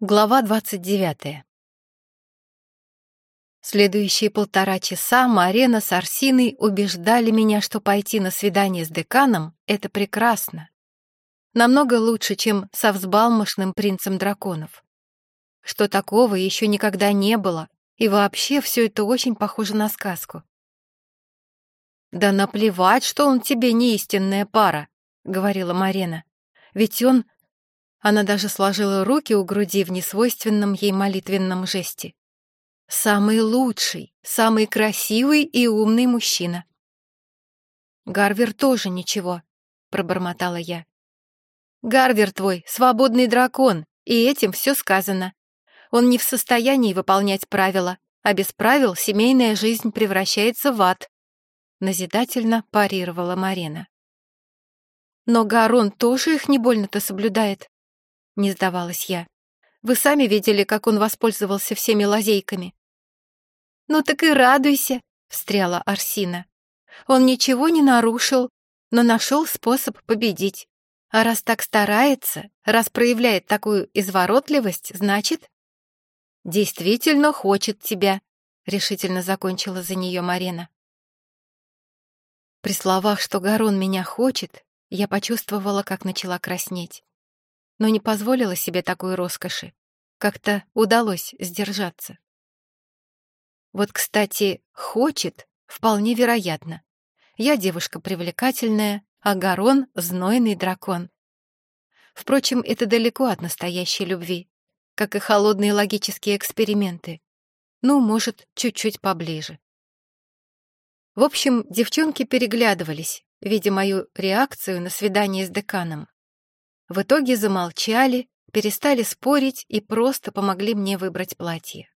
Глава 29. Следующие полтора часа Марена с Арсиной убеждали меня, что пойти на свидание с деканом — это прекрасно. Намного лучше, чем со взбалмошным принцем драконов. Что такого еще никогда не было, и вообще все это очень похоже на сказку. «Да наплевать, что он тебе не истинная пара», — говорила Марена. «Ведь он она даже сложила руки у груди в несвойственном ей молитвенном жесте. «Самый лучший, самый красивый и умный мужчина». «Гарвер тоже ничего», — пробормотала я. «Гарвер твой — свободный дракон, и этим все сказано. Он не в состоянии выполнять правила, а без правил семейная жизнь превращается в ад», — назидательно парировала Марина. «Но Гарон тоже их не больно-то соблюдает», — не сдавалась я. «Вы сами видели, как он воспользовался всеми лазейками». «Ну так и радуйся», — встряла Арсина. «Он ничего не нарушил, но нашел способ победить. А раз так старается, раз проявляет такую изворотливость, значит...» «Действительно хочет тебя», — решительно закончила за нее Марина. При словах, что Гарон меня хочет, я почувствовала, как начала краснеть но не позволила себе такой роскоши. Как-то удалось сдержаться. Вот, кстати, хочет вполне вероятно. Я девушка привлекательная, а Гарон — знойный дракон. Впрочем, это далеко от настоящей любви, как и холодные логические эксперименты. Ну, может, чуть-чуть поближе. В общем, девчонки переглядывались, видя мою реакцию на свидание с деканом. В итоге замолчали, перестали спорить и просто помогли мне выбрать платье.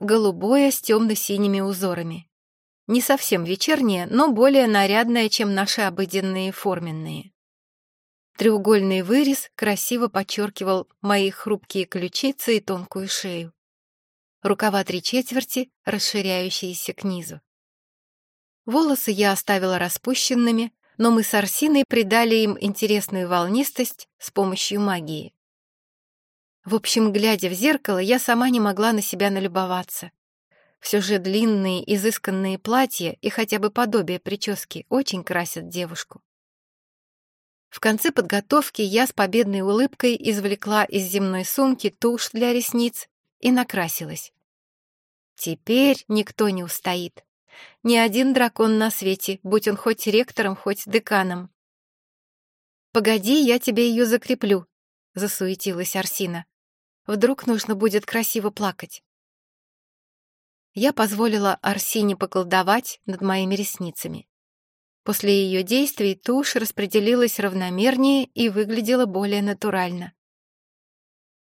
Голубое с темно-синими узорами. Не совсем вечернее, но более нарядное, чем наши обыденные форменные. Треугольный вырез красиво подчеркивал мои хрупкие ключицы и тонкую шею. Рукава три четверти, расширяющиеся к низу. Волосы я оставила распущенными, но мы с Арсиной придали им интересную волнистость с помощью магии. В общем, глядя в зеркало, я сама не могла на себя налюбоваться. Все же длинные, изысканные платья и хотя бы подобие прически очень красят девушку. В конце подготовки я с победной улыбкой извлекла из земной сумки тушь для ресниц и накрасилась. Теперь никто не устоит. Ни один дракон на свете, будь он хоть ректором, хоть деканом. «Погоди, я тебе ее закреплю», — засуетилась Арсина. «Вдруг нужно будет красиво плакать». Я позволила Арсине поколдовать над моими ресницами. После ее действий тушь распределилась равномернее и выглядела более натурально.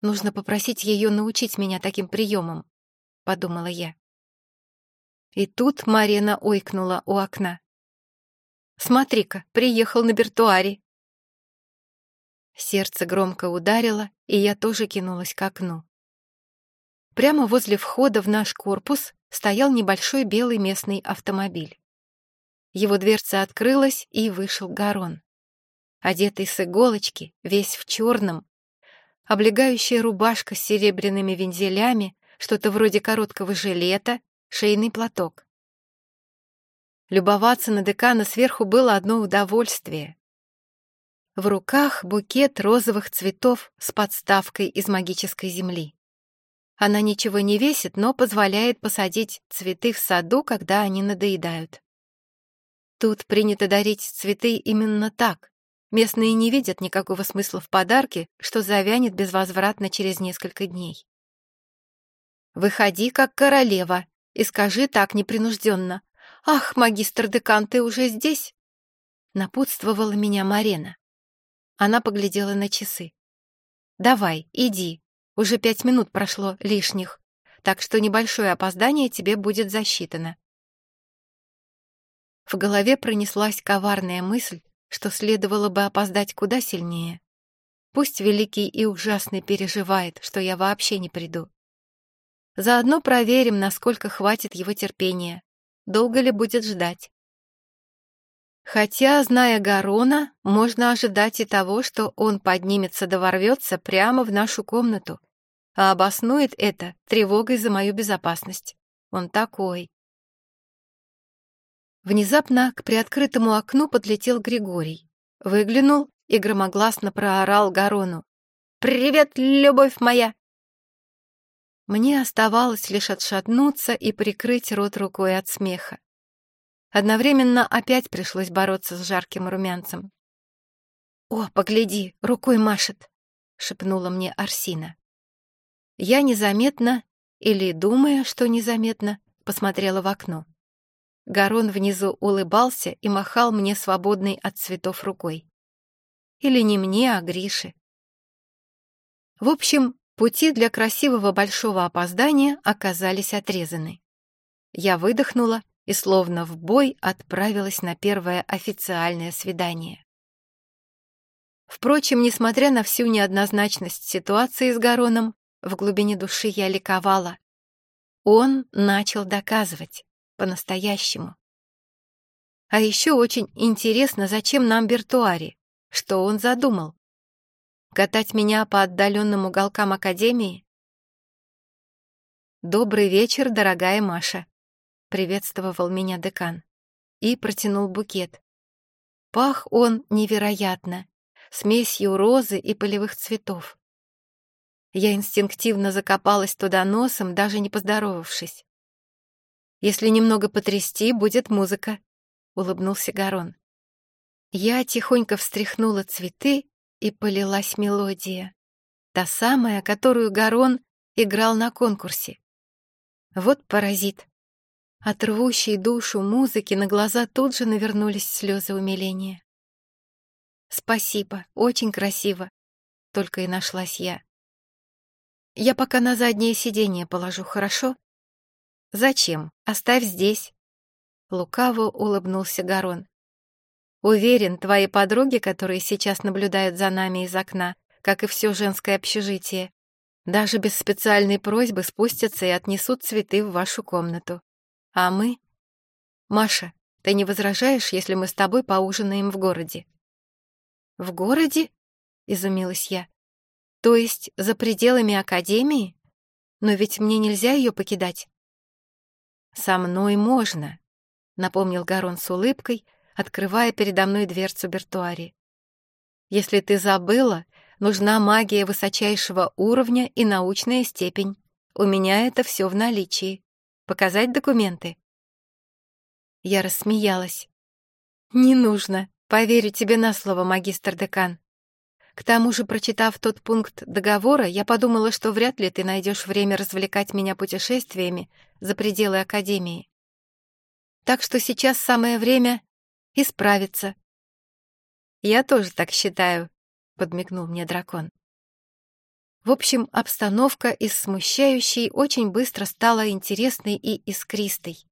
«Нужно попросить ее научить меня таким приемам», — подумала я. И тут Марина ойкнула у окна. «Смотри-ка, приехал на Бертуаре!» Сердце громко ударило, и я тоже кинулась к окну. Прямо возле входа в наш корпус стоял небольшой белый местный автомобиль. Его дверца открылась, и вышел Гарон. Одетый с иголочки, весь в черном, облегающая рубашка с серебряными вензелями, что-то вроде короткого жилета шейный платок. Любоваться на декана сверху было одно удовольствие. В руках букет розовых цветов с подставкой из магической земли. Она ничего не весит, но позволяет посадить цветы в саду, когда они надоедают. Тут принято дарить цветы именно так. Местные не видят никакого смысла в подарке, что завянет безвозвратно через несколько дней. «Выходи, как королева», и скажи так непринужденно. «Ах, магистр-декан, ты уже здесь?» Напутствовала меня Марена. Она поглядела на часы. «Давай, иди. Уже пять минут прошло лишних, так что небольшое опоздание тебе будет засчитано». В голове пронеслась коварная мысль, что следовало бы опоздать куда сильнее. Пусть великий и ужасный переживает, что я вообще не приду. Заодно проверим, насколько хватит его терпения. Долго ли будет ждать. Хотя, зная Гарона, можно ожидать и того, что он поднимется да ворвется прямо в нашу комнату а обоснует это тревогой за мою безопасность. Он такой. Внезапно к приоткрытому окну подлетел Григорий. Выглянул и громогласно проорал Гарону. «Привет, любовь моя!» Мне оставалось лишь отшатнуться и прикрыть рот рукой от смеха. Одновременно опять пришлось бороться с жарким румянцем. «О, погляди, рукой машет!» — шепнула мне Арсина. Я незаметно, или думая, что незаметно, посмотрела в окно. Гарон внизу улыбался и махал мне свободной от цветов рукой. Или не мне, а Грише. В общем, пути для красивого большого опоздания оказались отрезаны. Я выдохнула и словно в бой отправилась на первое официальное свидание. Впрочем, несмотря на всю неоднозначность ситуации с Гароном, в глубине души я ликовала. Он начал доказывать, по-настоящему. А еще очень интересно, зачем нам Бертуари, что он задумал. Катать меня по отдаленным уголкам Академии? «Добрый вечер, дорогая Маша», — приветствовал меня декан и протянул букет. Пах он невероятно, смесью розы и полевых цветов. Я инстинктивно закопалась туда носом, даже не поздоровавшись. «Если немного потрясти, будет музыка», — улыбнулся Гарон. Я тихонько встряхнула цветы, и полилась мелодия. Та самая, которую Гарон играл на конкурсе. Вот паразит. От рвущей душу музыки на глаза тут же навернулись слезы умиления. «Спасибо, очень красиво», — только и нашлась я. «Я пока на заднее сиденье положу, хорошо?» «Зачем? Оставь здесь». Лукаво улыбнулся Гарон. «Уверен, твои подруги, которые сейчас наблюдают за нами из окна, как и все женское общежитие, даже без специальной просьбы спустятся и отнесут цветы в вашу комнату. А мы... Маша, ты не возражаешь, если мы с тобой поужинаем в городе?» «В городе?» — изумилась я. «То есть за пределами Академии? Но ведь мне нельзя ее покидать». «Со мной можно», — напомнил Гарон с улыбкой, открывая передо мной дверцу Бертуари. «Если ты забыла, нужна магия высочайшего уровня и научная степень. У меня это все в наличии. Показать документы?» Я рассмеялась. «Не нужно», Поверю тебе на слово, магистр-декан. К тому же, прочитав тот пункт договора, я подумала, что вряд ли ты найдешь время развлекать меня путешествиями за пределы Академии. Так что сейчас самое время исправиться. Я тоже так считаю, подмигнул мне дракон. В общем, обстановка из смущающей очень быстро стала интересной и искристой.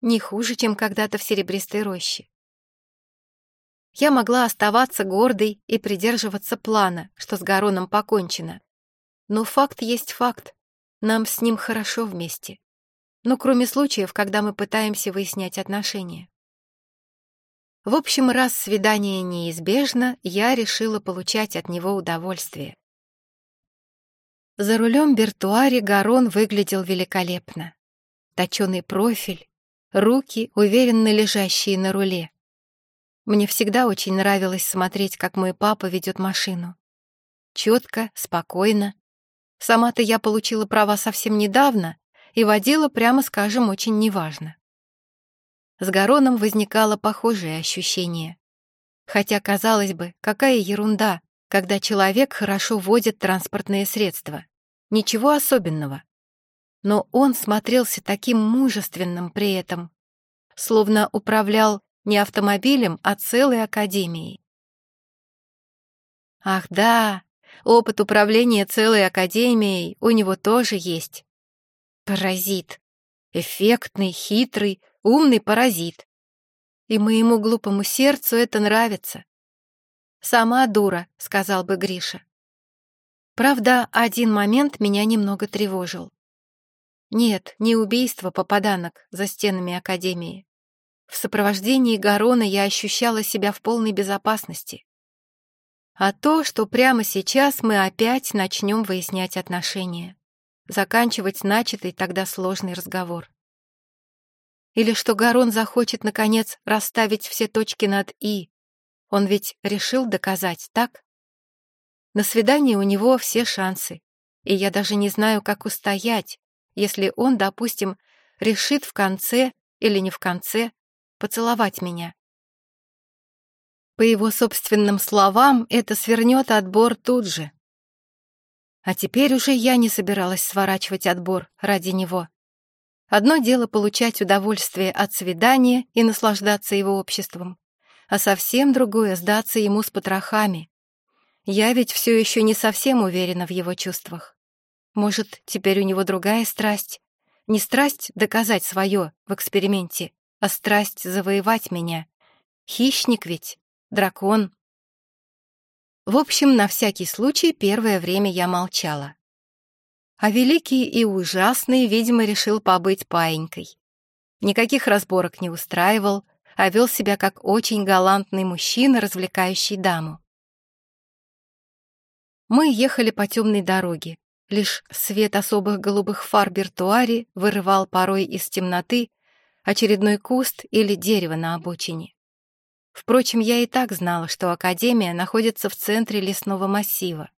Не хуже, чем когда-то в серебристой роще я могла оставаться гордой и придерживаться плана, что с Гароном покончено. Но факт есть факт. Нам с ним хорошо вместе. Но кроме случаев, когда мы пытаемся выяснять отношения. В общем, раз свидание неизбежно, я решила получать от него удовольствие. За рулем Бертуари Гарон выглядел великолепно. Точеный профиль, руки, уверенно лежащие на руле. Мне всегда очень нравилось смотреть, как мой папа ведет машину. Четко, спокойно. Сама-то я получила права совсем недавно и водила, прямо скажем, очень неважно. С Гароном возникало похожее ощущение. Хотя, казалось бы, какая ерунда, когда человек хорошо водит транспортные средства. Ничего особенного. Но он смотрелся таким мужественным при этом, словно управлял не автомобилем, а целой академией. Ах да, опыт управления целой академией у него тоже есть. Паразит. Эффектный, хитрый, умный паразит. И моему глупому сердцу это нравится. «Сама дура», — сказал бы Гриша. Правда, один момент меня немного тревожил. Нет, не убийство попаданок за стенами Академии. В сопровождении Гарона я ощущала себя в полной безопасности. А то, что прямо сейчас мы опять начнем выяснять отношения. заканчивать начатый тогда сложный разговор. Или что Гарон захочет, наконец, расставить все точки над «и». Он ведь решил доказать, так? На свидании у него все шансы, и я даже не знаю, как устоять, если он, допустим, решит в конце или не в конце поцеловать меня. По его собственным словам, это свернет отбор тут же. А теперь уже я не собиралась сворачивать отбор ради него. Одно дело получать удовольствие от свидания и наслаждаться его обществом, а совсем другое — сдаться ему с потрохами. Я ведь все еще не совсем уверена в его чувствах. Может, теперь у него другая страсть? Не страсть доказать свое в эксперименте, а страсть завоевать меня. Хищник ведь, дракон. В общем, на всякий случай первое время я молчала. А великий и ужасный, видимо, решил побыть паинькой. Никаких разборок не устраивал, а вел себя как очень галантный мужчина, развлекающий даму. Мы ехали по темной дороге. Лишь свет особых голубых фар Бертуари вырывал порой из темноты очередной куст или дерево на обочине. Впрочем, я и так знала, что Академия находится в центре лесного массива,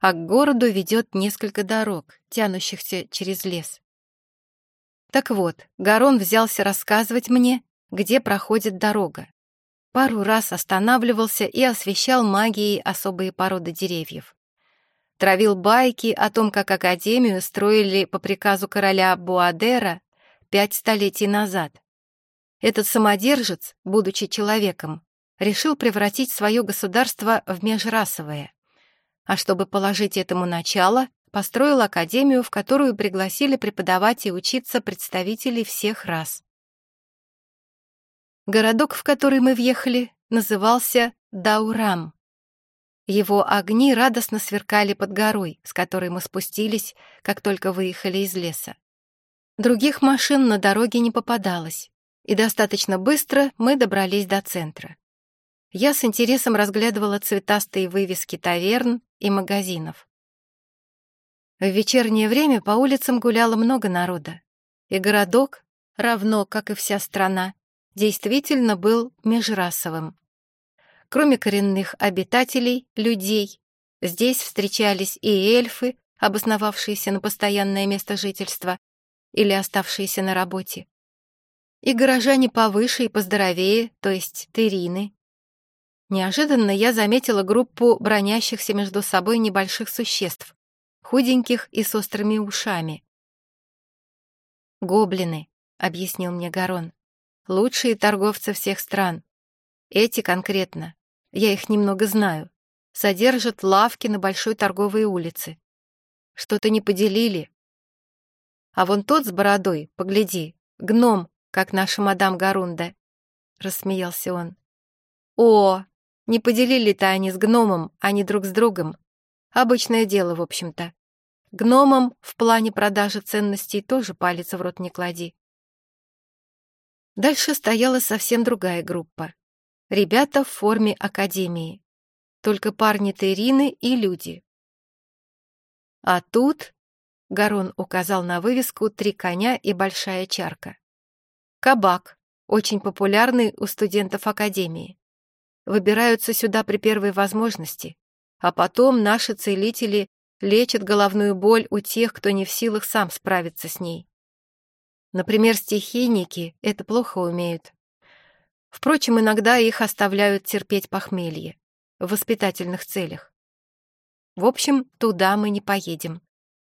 а к городу ведет несколько дорог, тянущихся через лес. Так вот, Гарон взялся рассказывать мне, где проходит дорога. Пару раз останавливался и освещал магией особые породы деревьев. Травил байки о том, как Академию строили по приказу короля Буадера пять столетий назад. Этот самодержец, будучи человеком, решил превратить свое государство в межрасовое. А чтобы положить этому начало, построил академию, в которую пригласили преподавать и учиться представителей всех рас. Городок, в который мы въехали, назывался Даурам. Его огни радостно сверкали под горой, с которой мы спустились, как только выехали из леса. Других машин на дороге не попадалось, и достаточно быстро мы добрались до центра. Я с интересом разглядывала цветастые вывески таверн и магазинов. В вечернее время по улицам гуляло много народа, и городок, равно как и вся страна, действительно был межрасовым. Кроме коренных обитателей, людей, здесь встречались и эльфы, обосновавшиеся на постоянное место жительства, или оставшиеся на работе. И горожане повыше и поздоровее, то есть терины. Неожиданно я заметила группу бронящихся между собой небольших существ, худеньких и с острыми ушами. «Гоблины», — объяснил мне Гарон, — «лучшие торговцы всех стран. Эти конкретно, я их немного знаю, содержат лавки на большой торговой улице. Что-то не поделили, а вон тот с бородой, погляди, гном, как наша мадам Гарунда. Рассмеялся он. О, не поделили-то они с гномом, а не друг с другом. Обычное дело, в общем-то. Гномам в плане продажи ценностей тоже палец в рот не клади. Дальше стояла совсем другая группа. Ребята в форме академии. Только парни Терины и люди. А тут Гарон указал на вывеску «Три коня и большая чарка». Кабак, очень популярный у студентов Академии. Выбираются сюда при первой возможности, а потом наши целители лечат головную боль у тех, кто не в силах сам справиться с ней. Например, стихийники это плохо умеют. Впрочем, иногда их оставляют терпеть похмелье в воспитательных целях. В общем, туда мы не поедем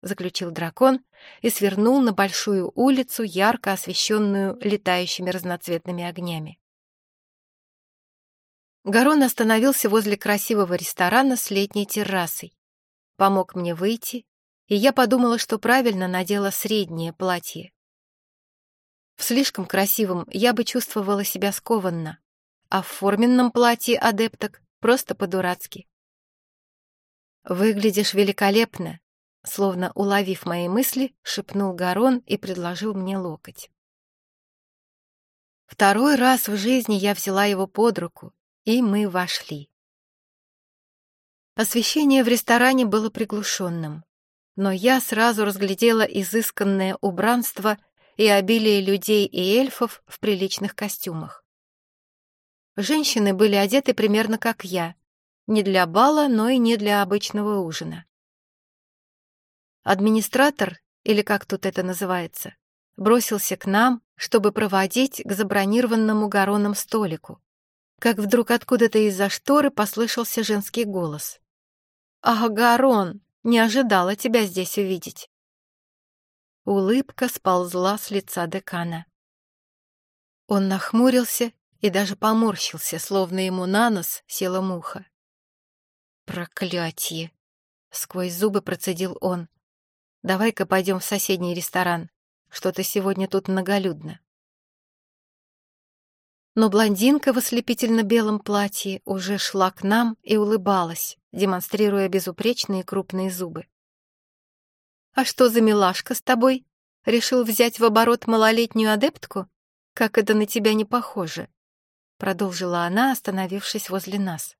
заключил дракон и свернул на большую улицу, ярко освещенную летающими разноцветными огнями. Гарон остановился возле красивого ресторана с летней террасой. Помог мне выйти, и я подумала, что правильно надела среднее платье. В слишком красивом я бы чувствовала себя скованно, а в форменном платье адепток просто по-дурацки. «Выглядишь великолепно», Словно уловив мои мысли, шепнул Гарон и предложил мне локоть. Второй раз в жизни я взяла его под руку, и мы вошли. Освещение в ресторане было приглушенным. но я сразу разглядела изысканное убранство и обилие людей и эльфов в приличных костюмах. Женщины были одеты примерно как я, не для бала, но и не для обычного ужина. Администратор, или как тут это называется, бросился к нам, чтобы проводить к забронированному Гароном столику. Как вдруг откуда-то из-за шторы послышался женский голос. «Ах, Гарон, не ожидала тебя здесь увидеть!» Улыбка сползла с лица декана. Он нахмурился и даже поморщился, словно ему на нос села муха. «Проклятье!» — сквозь зубы процедил он. «Давай-ка пойдем в соседний ресторан. Что-то сегодня тут многолюдно». Но блондинка в ослепительно-белом платье уже шла к нам и улыбалась, демонстрируя безупречные крупные зубы. «А что за милашка с тобой? Решил взять в оборот малолетнюю адептку? Как это на тебя не похоже?» Продолжила она, остановившись возле нас.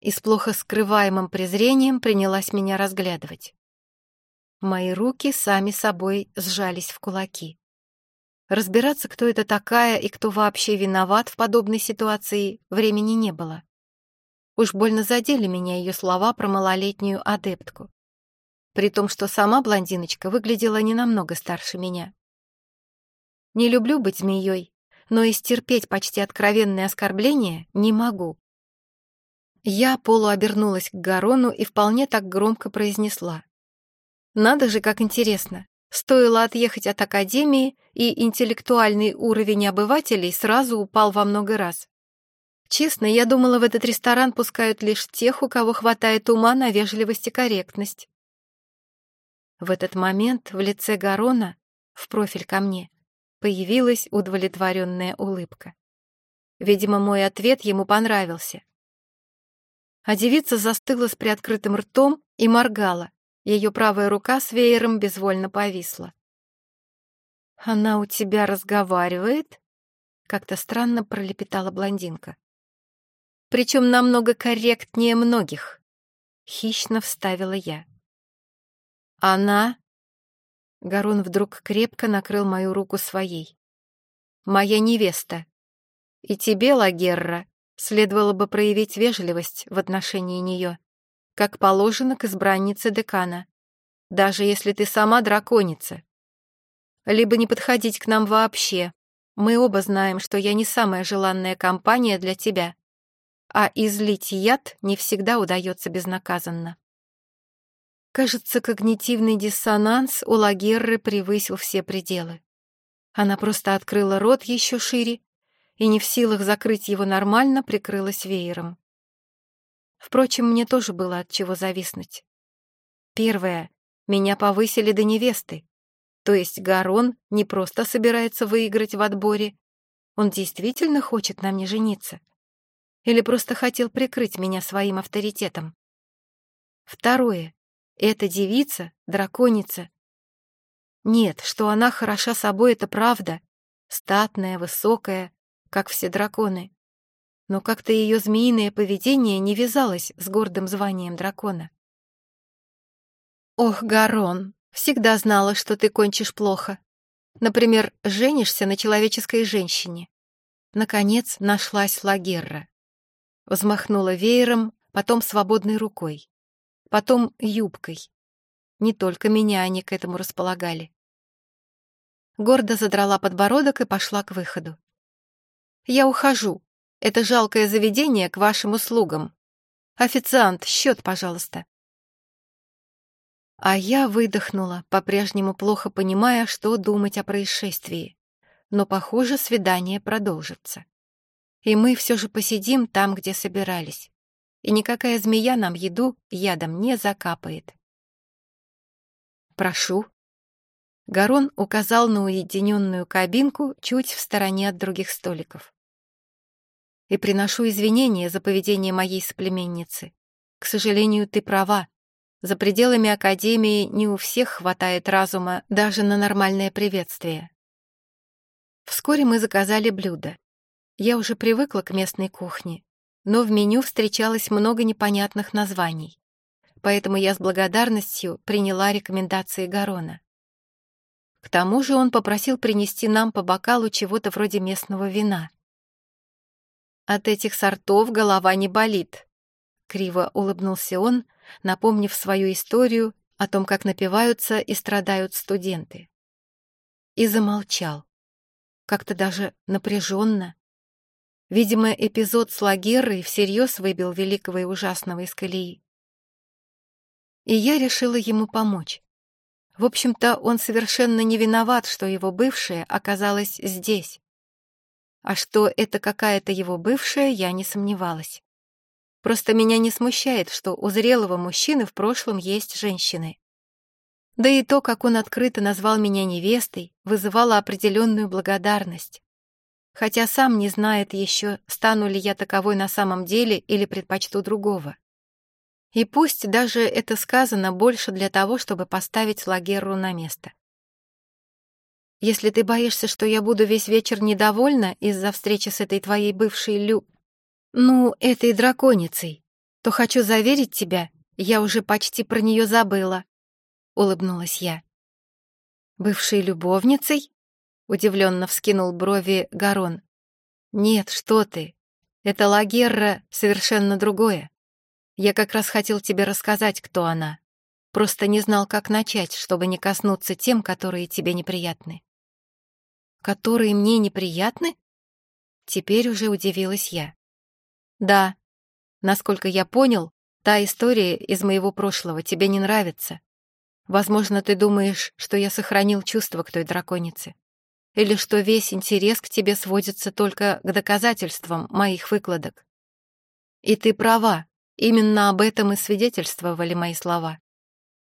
И с плохо скрываемым презрением принялась меня разглядывать. Мои руки сами собой сжались в кулаки. Разбираться, кто это такая и кто вообще виноват в подобной ситуации, времени не было. Уж больно задели меня ее слова про малолетнюю адептку при том, что сама блондиночка выглядела не намного старше меня. Не люблю быть змеей, но и стерпеть почти откровенные оскорбления не могу. Я полуобернулась к Гарону и вполне так громко произнесла. Надо же, как интересно. Стоило отъехать от академии, и интеллектуальный уровень обывателей сразу упал во много раз. Честно, я думала, в этот ресторан пускают лишь тех, у кого хватает ума на вежливость и корректность. В этот момент в лице Гарона, в профиль ко мне, появилась удовлетворенная улыбка. Видимо, мой ответ ему понравился. А девица застыла с приоткрытым ртом и моргала. Ее правая рука с веером безвольно повисла. «Она у тебя разговаривает?» Как-то странно пролепетала блондинка. «Причем намного корректнее многих», — хищно вставила я. «Она...» Гарун вдруг крепко накрыл мою руку своей. «Моя невеста. И тебе, Лагерра, следовало бы проявить вежливость в отношении нее, как положено к избраннице декана, даже если ты сама драконица. Либо не подходить к нам вообще. Мы оба знаем, что я не самая желанная компания для тебя, а излить яд не всегда удается безнаказанно. Кажется, когнитивный диссонанс у Лагерры превысил все пределы. Она просто открыла рот еще шире и, не в силах закрыть его нормально, прикрылась веером. Впрочем, мне тоже было от чего зависнуть. Первое. Меня повысили до невесты. То есть Гарон не просто собирается выиграть в отборе, он действительно хочет на мне жениться. Или просто хотел прикрыть меня своим авторитетом. Второе. Эта девица — драконица. Нет, что она хороша собой, это правда. Статная, высокая, как все драконы. Но как-то ее змеиное поведение не вязалось с гордым званием дракона. «Ох, Гарон, всегда знала, что ты кончишь плохо. Например, женишься на человеческой женщине». Наконец нашлась Лагерра. Взмахнула веером, потом свободной рукой потом юбкой. Не только меня они к этому располагали. Гордо задрала подбородок и пошла к выходу. «Я ухожу. Это жалкое заведение к вашим услугам. Официант, счет, пожалуйста». А я выдохнула, по-прежнему плохо понимая, что думать о происшествии. Но, похоже, свидание продолжится. И мы все же посидим там, где собирались и никакая змея нам еду ядом не закапает. «Прошу». Гарон указал на уединенную кабинку чуть в стороне от других столиков. «И приношу извинения за поведение моей соплеменницы. К сожалению, ты права. За пределами Академии не у всех хватает разума даже на нормальное приветствие». Вскоре мы заказали блюдо. Я уже привыкла к местной кухне, но в меню встречалось много непонятных названий. поэтому я с благодарностью приняла рекомендации Гарона. К тому же он попросил принести нам по бокалу чего-то вроде местного вина. «От этих сортов голова не болит», — криво улыбнулся он, напомнив свою историю о том, как напиваются и страдают студенты. И замолчал, как-то даже напряженно. Видимо, эпизод с Лагеррой всерьез выбил великого и ужасного из колеи. И я решила ему помочь. В общем-то, он совершенно не виноват, что его бывшая оказалась здесь. А что это какая-то его бывшая, я не сомневалась. Просто меня не смущает, что у зрелого мужчины в прошлом есть женщины. Да и то, как он открыто назвал меня невестой, вызывало определенную благодарность. Хотя сам не знает еще, стану ли я таковой на самом деле или предпочту другого. И пусть даже это сказано больше для того, чтобы поставить Лагерру на место. Если ты боишься, что я буду весь вечер недовольна из-за встречи с этой твоей бывшей Лю... Ну, этой драконицей, то хочу заверить тебя, я уже почти про нее забыла, — улыбнулась я. Бывшей любовницей? Удивленно вскинул брови Гарон. Нет, что ты. Это Лагерра совершенно другое. Я как раз хотел тебе рассказать, кто она. Просто не знал, как начать, чтобы не коснуться тем, которые тебе неприятны. Которые мне неприятны? Теперь уже удивилась я. Да, насколько я понял, та история из моего прошлого тебе не нравится. Возможно, ты думаешь, что я сохранил чувства к той драконице. Или что весь интерес к тебе сводится только к доказательствам моих выкладок. И ты права, Именно об этом и свидетельствовали мои слова.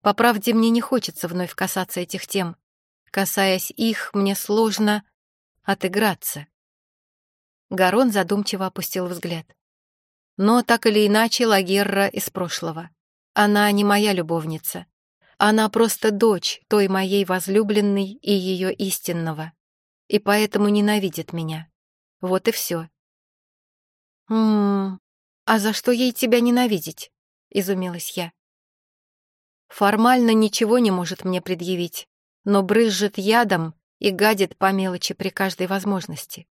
По правде, мне не хочется вновь касаться этих тем. Касаясь их, мне сложно отыграться. Гарон задумчиво опустил взгляд. Но так или иначе Лагерра из прошлого. Она не моя любовница. Она просто дочь той моей возлюбленной и ее истинного. И поэтому ненавидит меня. Вот и все. «М-м, «А за что ей тебя ненавидеть?» — изумилась я. «Формально ничего не может мне предъявить, но брызжет ядом и гадит по мелочи при каждой возможности.